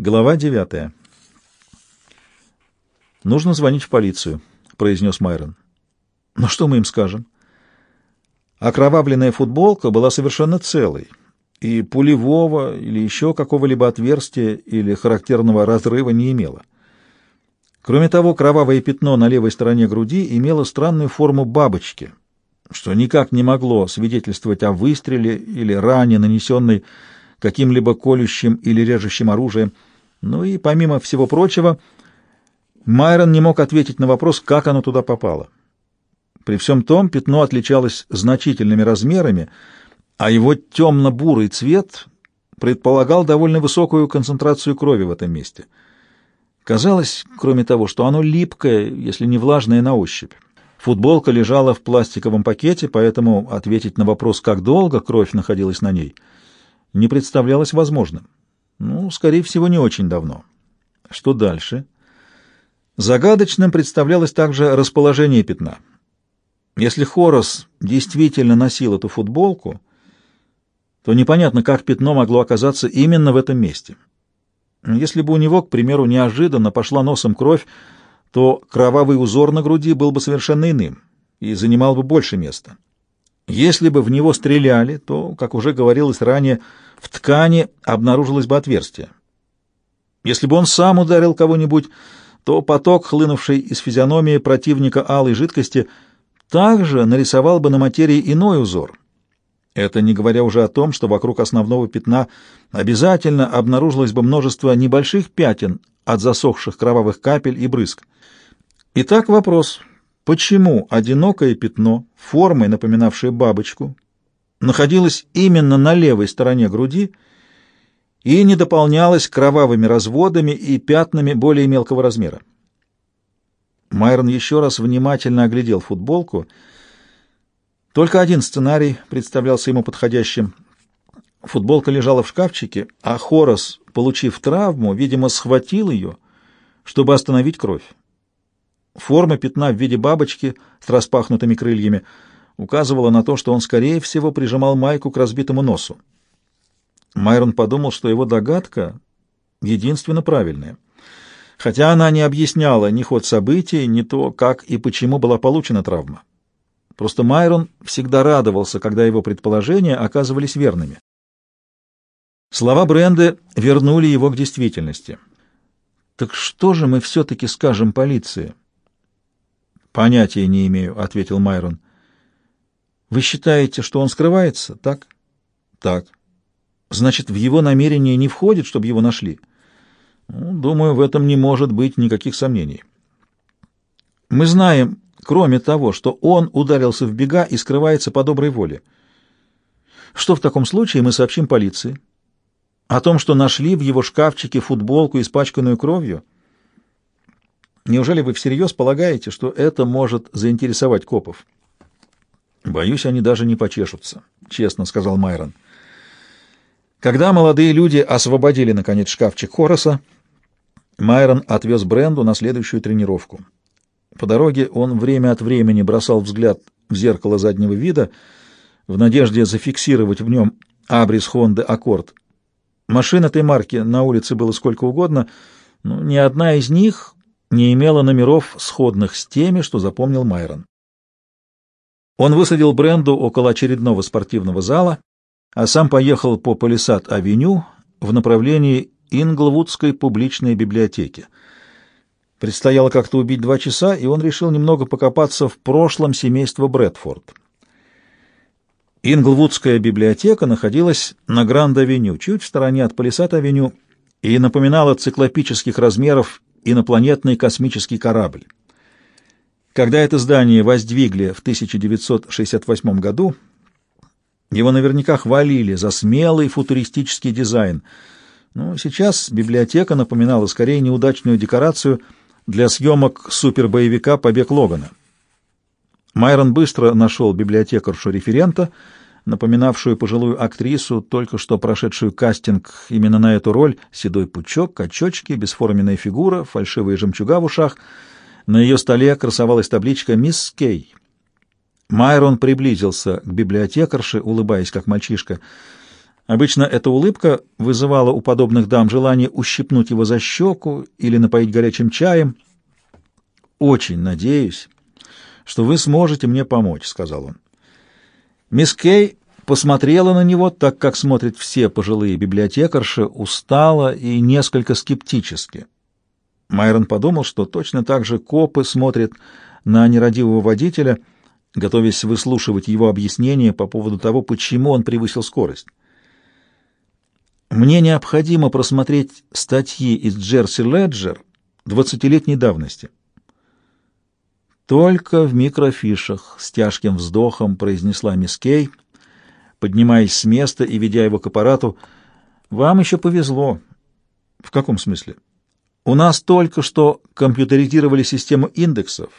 Глава девятая. «Нужно звонить в полицию», — произнес Майрон. «Но что мы им скажем?» Окровавленная футболка была совершенно целой, и пулевого или еще какого-либо отверстия или характерного разрыва не имела. Кроме того, кровавое пятно на левой стороне груди имело странную форму бабочки, что никак не могло свидетельствовать о выстреле или ране, нанесенной каким-либо колющим или режущим оружием. Ну и, помимо всего прочего, Майрон не мог ответить на вопрос, как оно туда попало. При всем том пятно отличалось значительными размерами, а его темно-бурый цвет предполагал довольно высокую концентрацию крови в этом месте. Казалось, кроме того, что оно липкое, если не влажное на ощупь. Футболка лежала в пластиковом пакете, поэтому ответить на вопрос, как долго кровь находилась на ней, не представлялось возможным. Ну, скорее всего, не очень давно. Что дальше? Загадочным представлялось также расположение пятна. Если Хорос действительно носил эту футболку, то непонятно, как пятно могло оказаться именно в этом месте. Если бы у него, к примеру, неожиданно пошла носом кровь, то кровавый узор на груди был бы совершенно иным и занимал бы больше места. Если бы в него стреляли, то, как уже говорилось ранее, в ткани обнаружилось бы отверстие. Если бы он сам ударил кого-нибудь, то поток, хлынувший из физиономии противника алой жидкости, также нарисовал бы на материи иной узор. Это не говоря уже о том, что вокруг основного пятна обязательно обнаружилось бы множество небольших пятен от засохших кровавых капель и брызг. Итак, вопрос. Почему одинокое пятно, формой напоминавшее бабочку, находилось именно на левой стороне груди и не дополнялось кровавыми разводами и пятнами более мелкого размера? Майрон еще раз внимательно оглядел футболку. Только один сценарий представлялся ему подходящим. Футболка лежала в шкафчике, а Хорос, получив травму, видимо, схватил ее, чтобы остановить кровь. Форма пятна в виде бабочки с распахнутыми крыльями указывала на то, что он, скорее всего, прижимал майку к разбитому носу. Майрон подумал, что его догадка единственно правильная. Хотя она не объясняла ни ход событий, ни то, как и почему была получена травма. Просто Майрон всегда радовался, когда его предположения оказывались верными. Слова Бренды вернули его к действительности. «Так что же мы все-таки скажем полиции?» «Понятия не имею», — ответил Майрон. «Вы считаете, что он скрывается, так?» «Так». «Значит, в его намерение не входит, чтобы его нашли?» ну, «Думаю, в этом не может быть никаких сомнений». «Мы знаем, кроме того, что он ударился в бега и скрывается по доброй воле. Что в таком случае мы сообщим полиции? О том, что нашли в его шкафчике футболку, испачканную кровью?» Неужели вы всерьез полагаете, что это может заинтересовать копов? Боюсь, они даже не почешутся, честно сказал Майрон. Когда молодые люди освободили наконец шкафчик Хороса, Майрон отвез Бренду на следующую тренировку. По дороге он время от времени бросал взгляд в зеркало заднего вида в надежде зафиксировать в нем абрис Хонды Аккорд. Машин этой марки на улице было сколько угодно, но ни одна из них не имела номеров, сходных с теми, что запомнил Майрон. Он высадил Бренду около очередного спортивного зала, а сам поехал по Палисад-авеню в направлении Инглвудской публичной библиотеки. Предстояло как-то убить два часа, и он решил немного покопаться в прошлом семейства Брэдфорд. Инглвудская библиотека находилась на Гранд-авеню, чуть в стороне от Палисад-авеню, и напоминала циклопических размеров инопланетный космический корабль. Когда это здание воздвигли в 1968 году, его наверняка хвалили за смелый футуристический дизайн, но сейчас библиотека напоминала скорее неудачную декорацию для съемок супербоевика «Побег Логана». Майрон быстро нашел библиотекаршу-референта, напоминавшую пожилую актрису, только что прошедшую кастинг именно на эту роль, седой пучок, качочки, бесформенная фигура, фальшивые жемчуга в ушах. На ее столе красовалась табличка «Мисс Кей». Майрон приблизился к библиотекарше, улыбаясь как мальчишка. Обычно эта улыбка вызывала у подобных дам желание ущипнуть его за щеку или напоить горячим чаем. «Очень надеюсь, что вы сможете мне помочь», — сказал он. Мисс Кей посмотрела на него, так как смотрят все пожилые библиотекарши, устало и несколько скептически. Майрон подумал, что точно так же копы смотрят на нерадивого водителя, готовясь выслушивать его объяснения по поводу того, почему он превысил скорость. «Мне необходимо просмотреть статьи из Джерси Леджер двадцатилетней давности». «Только в микрофишах», — с тяжким вздохом произнесла мисс Кей, поднимаясь с места и ведя его к аппарату. «Вам еще повезло». «В каком смысле?» «У нас только что компьютеризировали систему индексов.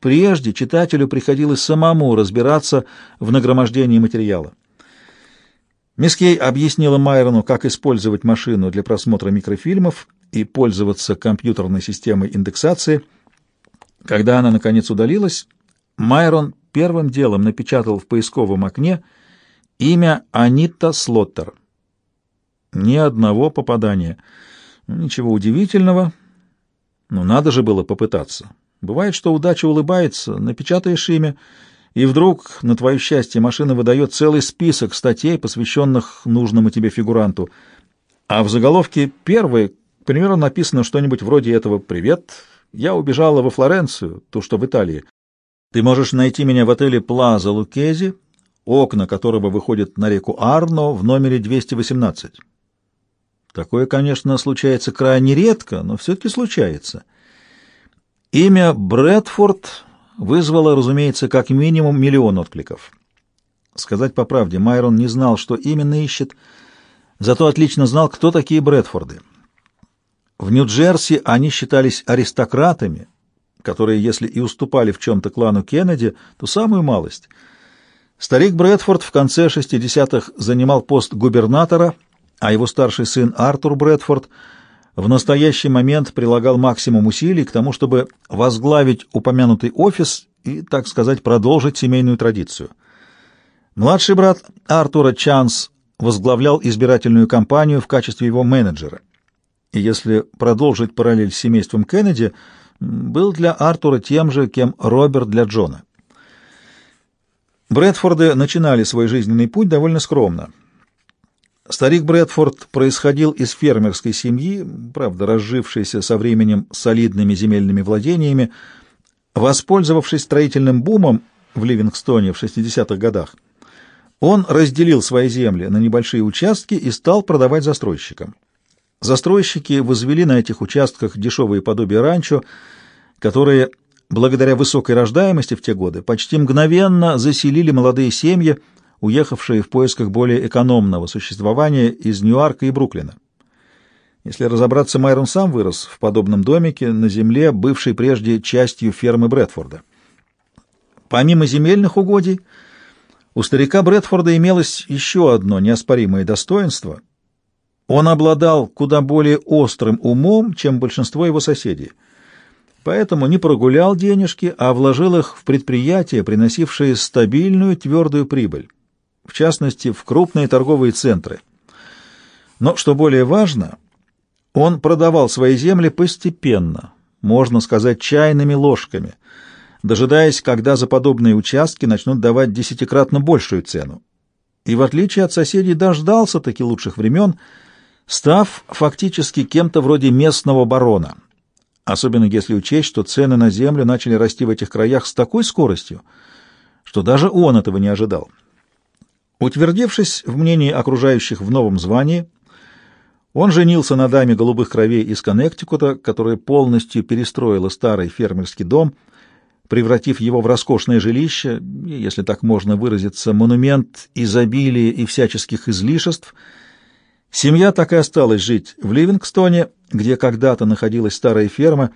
Прежде читателю приходилось самому разбираться в нагромождении материала». Мисс Кей объяснила Майрону, как использовать машину для просмотра микрофильмов и пользоваться компьютерной системой индексации — когда она, наконец, удалилась, Майрон первым делом напечатал в поисковом окне имя Анита Слоттер. Ни одного попадания. Ничего удивительного, но надо же было попытаться. Бывает, что удача улыбается, напечатаешь имя, и вдруг, на твое счастье, машина выдает целый список статей, посвященных нужному тебе фигуранту. А в заголовке первой, к примеру, написано что-нибудь вроде этого «Привет, я убежала во Флоренцию, ту, что в Италии. Ты можешь найти меня в отеле Плаза Лукези, окна которого выходят на реку Арно в номере 218. Такое, конечно, случается крайне редко, но все-таки случается. Имя Брэдфорд вызвало, разумеется, как минимум миллион откликов. Сказать по правде, Майрон не знал, что именно ищет, зато отлично знал, кто такие Брэдфорды. В Нью-Джерси они считались аристократами, которые, если и уступали в чем-то клану Кеннеди, то самую малость. Старик Брэдфорд в конце 60-х занимал пост губернатора, а его старший сын Артур Брэдфорд в настоящий момент прилагал максимум усилий к тому, чтобы возглавить упомянутый офис и, так сказать, продолжить семейную традицию. Младший брат Артура Чанс возглавлял избирательную кампанию в качестве его менеджера и если продолжить параллель с семейством Кеннеди, был для Артура тем же, кем Роберт для Джона. Брэдфорды начинали свой жизненный путь довольно скромно. Старик Брэдфорд происходил из фермерской семьи, правда, разжившейся со временем солидными земельными владениями, воспользовавшись строительным бумом в Ливингстоне в 60-х годах. Он разделил свои земли на небольшие участки и стал продавать застройщикам. Застройщики возвели на этих участках дешевые подобия ранчо, которые, благодаря высокой рождаемости в те годы, почти мгновенно заселили молодые семьи, уехавшие в поисках более экономного существования из Ньюарка и Бруклина. Если разобраться, Майрон сам вырос в подобном домике на земле, бывшей прежде частью фермы Брэдфорда. Помимо земельных угодий, у старика Брэдфорда имелось еще одно неоспоримое достоинство — он обладал куда более острым умом, чем большинство его соседей, поэтому не прогулял денежки, а вложил их в предприятия, приносившие стабильную твердую прибыль, в частности, в крупные торговые центры. Но, что более важно, он продавал свои земли постепенно, можно сказать, чайными ложками, дожидаясь, когда за подобные участки начнут давать десятикратно большую цену. И в отличие от соседей дождался таки лучших времен – став фактически кем-то вроде местного барона, особенно если учесть, что цены на землю начали расти в этих краях с такой скоростью, что даже он этого не ожидал. Утвердившись в мнении окружающих в новом звании, он женился на даме голубых кровей из Коннектикута, которая полностью перестроила старый фермерский дом, превратив его в роскошное жилище, если так можно выразиться, монумент изобилия и всяческих излишеств — Семья так и осталась жить в Ливингстоне, где когда-то находилась старая ферма,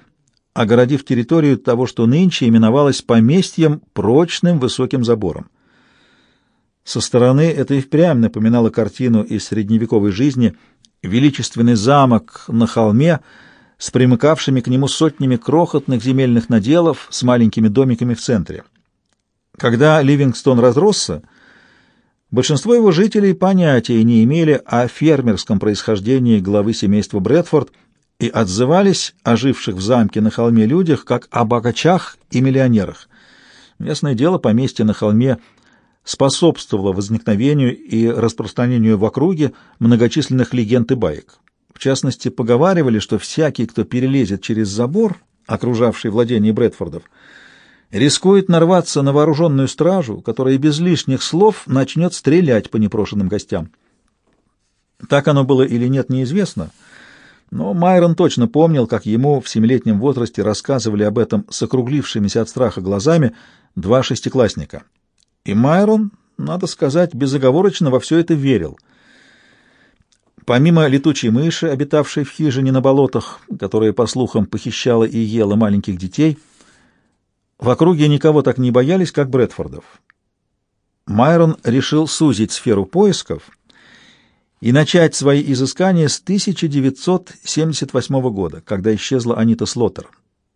огородив территорию того, что нынче именовалось поместьем прочным высоким забором. Со стороны это и впрямь напоминало картину из средневековой жизни величественный замок на холме с примыкавшими к нему сотнями крохотных земельных наделов с маленькими домиками в центре. Когда Ливингстон разросся, Большинство его жителей понятия не имели о фермерском происхождении главы семейства Брэдфорд и отзывались о живших в замке на холме людях как о богачах и миллионерах. Ясное дело, поместье на холме способствовало возникновению и распространению в округе многочисленных легенд и баек. В частности, поговаривали, что всякий, кто перелезет через забор, окружавший владение Брэдфордов, рискует нарваться на вооруженную стражу, которая без лишних слов начнет стрелять по непрошенным гостям. Так оно было или нет, неизвестно, но Майрон точно помнил, как ему в семилетнем возрасте рассказывали об этом с округлившимися от страха глазами два шестиклассника. И Майрон, надо сказать, безоговорочно во все это верил. Помимо летучей мыши, обитавшей в хижине на болотах, которая, по слухам, похищала и ела маленьких детей, в округе никого так не боялись, как Брэдфордов. Майрон решил сузить сферу поисков и начать свои изыскания с 1978 года, когда исчезла Анита Слоттер.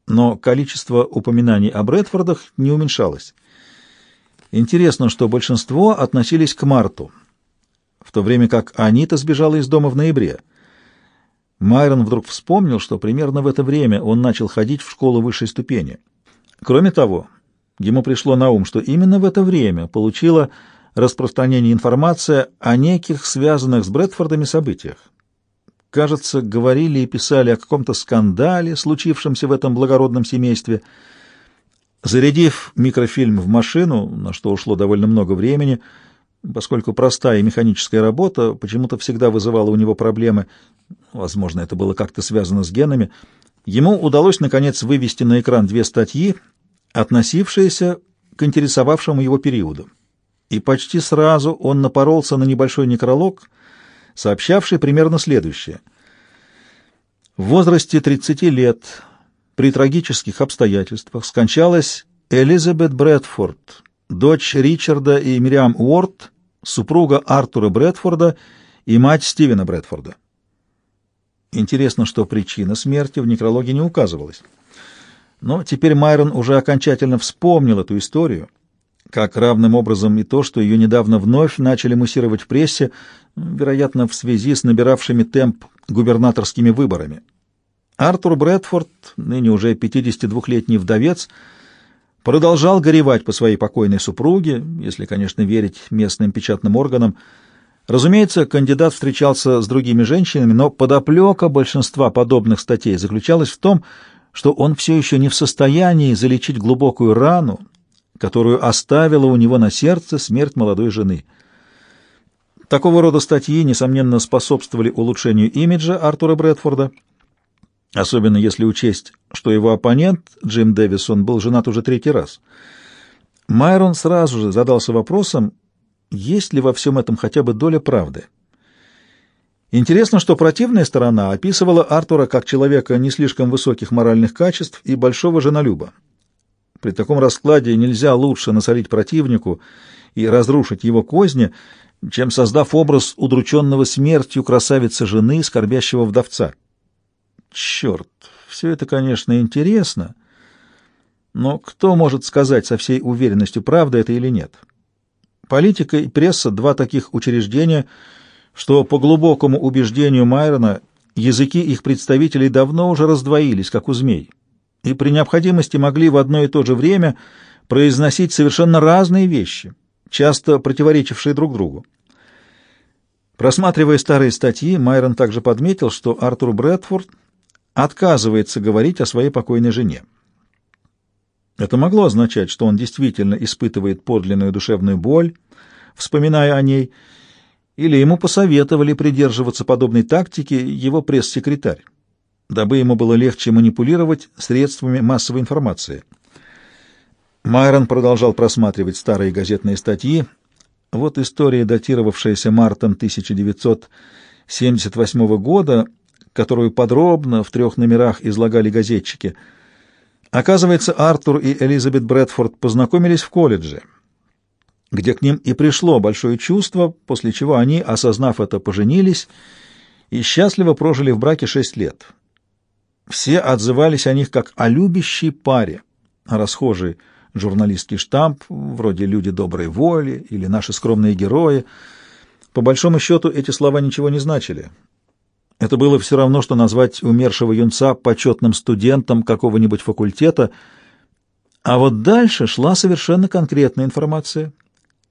Но количество упоминаний о Брэдфордах не уменьшалось. Интересно, что большинство относились к марту, в то время как Анита сбежала из дома в ноябре. Майрон вдруг вспомнил, что примерно в это время он начал ходить в школу высшей ступени — Кроме того, ему пришло на ум, что именно в это время получила распространение информация о неких связанных с Брэдфордами событиях. Кажется, говорили и писали о каком-то скандале, случившемся в этом благородном семействе. Зарядив микрофильм в машину, на что ушло довольно много времени, поскольку простая механическая работа почему-то всегда вызывала у него проблемы, возможно, это было как-то связано с генами, ему удалось, наконец, вывести на экран две статьи — относившееся к интересовавшему его периоду. И почти сразу он напоролся на небольшой некролог, сообщавший примерно следующее. В возрасте 30 лет при трагических обстоятельствах скончалась Элизабет Брэдфорд, дочь Ричарда и Мириам Уорд, супруга Артура Брэдфорда и мать Стивена Брэдфорда. Интересно, что причина смерти в некрологе не указывалась. Но теперь Майрон уже окончательно вспомнил эту историю, как равным образом и то, что ее недавно вновь начали муссировать в прессе, вероятно, в связи с набиравшими темп губернаторскими выборами. Артур Брэдфорд, ныне уже 52-летний вдовец, продолжал горевать по своей покойной супруге, если, конечно, верить местным печатным органам. Разумеется, кандидат встречался с другими женщинами, но подоплека большинства подобных статей заключалась в том, что он все еще не в состоянии залечить глубокую рану, которую оставила у него на сердце смерть молодой жены. Такого рода статьи, несомненно, способствовали улучшению имиджа Артура Брэдфорда, особенно если учесть, что его оппонент, Джим Дэвисон, был женат уже третий раз. Майрон сразу же задался вопросом, есть ли во всем этом хотя бы доля правды. Интересно, что противная сторона описывала Артура как человека не слишком высоких моральных качеств и большого женолюба. При таком раскладе нельзя лучше насолить противнику и разрушить его козни, чем создав образ удрученного смертью красавицы жены, скорбящего вдовца. Черт, все это, конечно, интересно, но кто может сказать со всей уверенностью, правда это или нет? Политика и пресса — два таких учреждения — что, по глубокому убеждению Майрона, языки их представителей давно уже раздвоились, как у змей, и при необходимости могли в одно и то же время произносить совершенно разные вещи, часто противоречившие друг другу. Просматривая старые статьи, Майрон также подметил, что Артур Брэдфорд отказывается говорить о своей покойной жене. Это могло означать, что он действительно испытывает подлинную душевную боль, вспоминая о ней, или ему посоветовали придерживаться подобной тактики его пресс-секретарь, дабы ему было легче манипулировать средствами массовой информации. Майрон продолжал просматривать старые газетные статьи. Вот история, датировавшаяся мартом 1978 года, которую подробно в трех номерах излагали газетчики. Оказывается, Артур и Элизабет Брэдфорд познакомились в колледже — где к ним и пришло большое чувство, после чего они, осознав это, поженились и счастливо прожили в браке шесть лет. Все отзывались о них как о любящей паре, расхожий журналистский штамп, вроде «Люди доброй воли» или «Наши скромные герои». По большому счету эти слова ничего не значили. Это было все равно, что назвать умершего юнца почетным студентом какого-нибудь факультета, а вот дальше шла совершенно конкретная информация,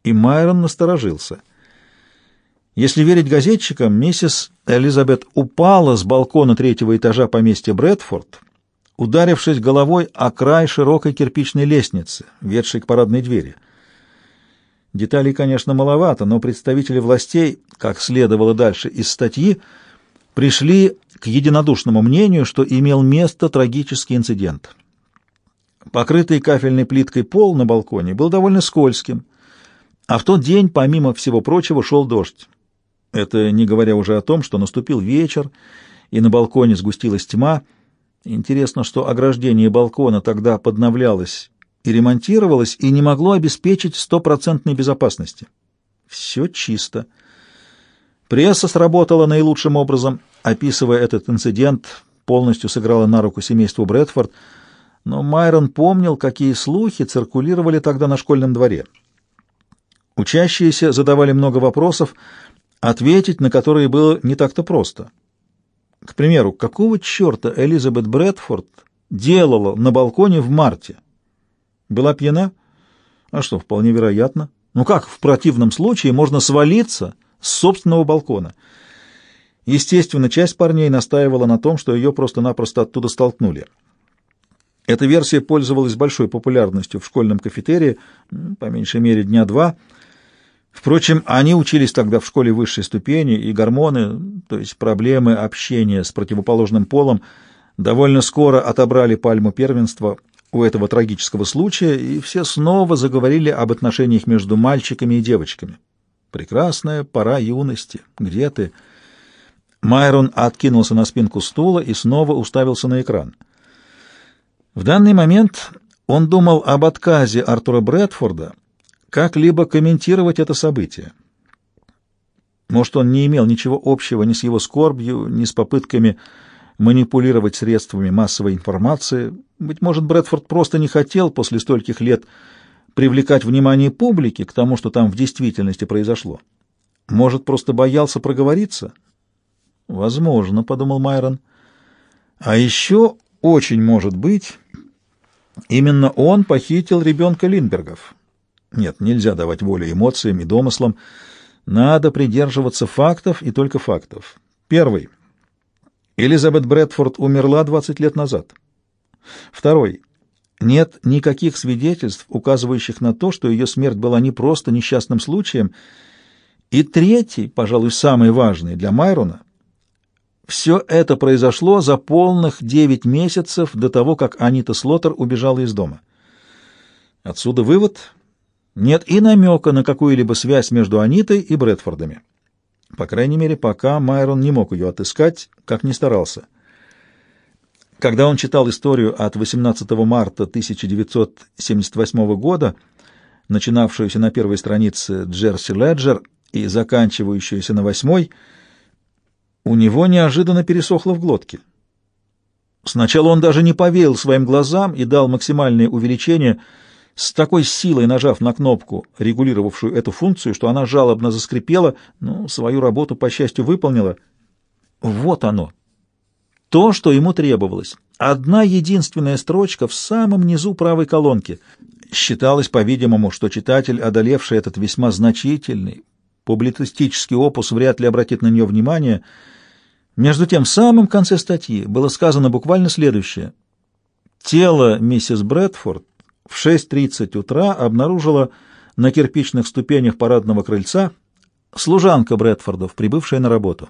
и Майрон насторожился. Если верить газетчикам, миссис Элизабет упала с балкона третьего этажа поместья Брэдфорд, ударившись головой о край широкой кирпичной лестницы, ведшей к парадной двери. Деталей, конечно, маловато, но представители властей, как следовало дальше из статьи, пришли к единодушному мнению, что имел место трагический инцидент. Покрытый кафельной плиткой пол на балконе был довольно скользким, а в тот день, помимо всего прочего, шел дождь. Это не говоря уже о том, что наступил вечер, и на балконе сгустилась тьма. Интересно, что ограждение балкона тогда подновлялось и ремонтировалось, и не могло обеспечить стопроцентной безопасности. Все чисто. Пресса сработала наилучшим образом, описывая этот инцидент, полностью сыграла на руку семейству Брэдфорд, но Майрон помнил, какие слухи циркулировали тогда на школьном дворе. Учащиеся задавали много вопросов, ответить на которые было не так-то просто. К примеру, какого черта Элизабет Брэдфорд делала на балконе в марте? Была пьяна? А что, вполне вероятно. Ну как в противном случае можно свалиться с собственного балкона. Естественно, часть парней настаивала на том, что ее просто-напросто оттуда столкнули. Эта версия пользовалась большой популярностью в школьном кафетерии, по меньшей мере дня два. Впрочем, они учились тогда в школе высшей ступени, и гормоны, то есть проблемы общения с противоположным полом, довольно скоро отобрали пальму первенства у этого трагического случая, и все снова заговорили об отношениях между мальчиками и девочками. Прекрасная пора юности. Где ты? Майрон откинулся на спинку стула и снова уставился на экран. В данный момент он думал об отказе Артура Брэдфорда как-либо комментировать это событие. Может, он не имел ничего общего ни с его скорбью, ни с попытками манипулировать средствами массовой информации. Быть может, Брэдфорд просто не хотел после стольких лет привлекать внимание публики к тому, что там в действительности произошло. Может, просто боялся проговориться? Возможно, — подумал Майрон. А еще очень может быть, именно он похитил ребенка Линдбергов. Нет, нельзя давать волю эмоциям и домыслам. Надо придерживаться фактов и только фактов. Первый. Элизабет Брэдфорд умерла 20 лет назад. Второй. Нет никаких свидетельств, указывающих на то, что ее смерть была не просто несчастным случаем. И третий, пожалуй, самый важный для Майрона, все это произошло за полных девять месяцев до того, как Анита Слотер убежала из дома. Отсюда вывод — нет и намека на какую-либо связь между Анитой и Брэдфордами. По крайней мере, пока Майрон не мог ее отыскать, как ни старался. Когда он читал историю от 18 марта 1978 года, начинавшуюся на первой странице Джерси Леджер и заканчивающуюся на восьмой, у него неожиданно пересохло в глотке. Сначала он даже не поверил своим глазам и дал максимальное увеличение, с такой силой нажав на кнопку, регулировавшую эту функцию, что она жалобно заскрипела, но свою работу, по счастью, выполнила. Вот оно, то, что ему требовалось. Одна единственная строчка в самом низу правой колонки. Считалось, по-видимому, что читатель, одолевший этот весьма значительный, публицистический опус, вряд ли обратит на нее внимание. Между тем, в самом конце статьи было сказано буквально следующее. Тело миссис Брэдфорд в 6.30 утра обнаружила на кирпичных ступенях парадного крыльца служанка Брэдфордов, прибывшая на работу.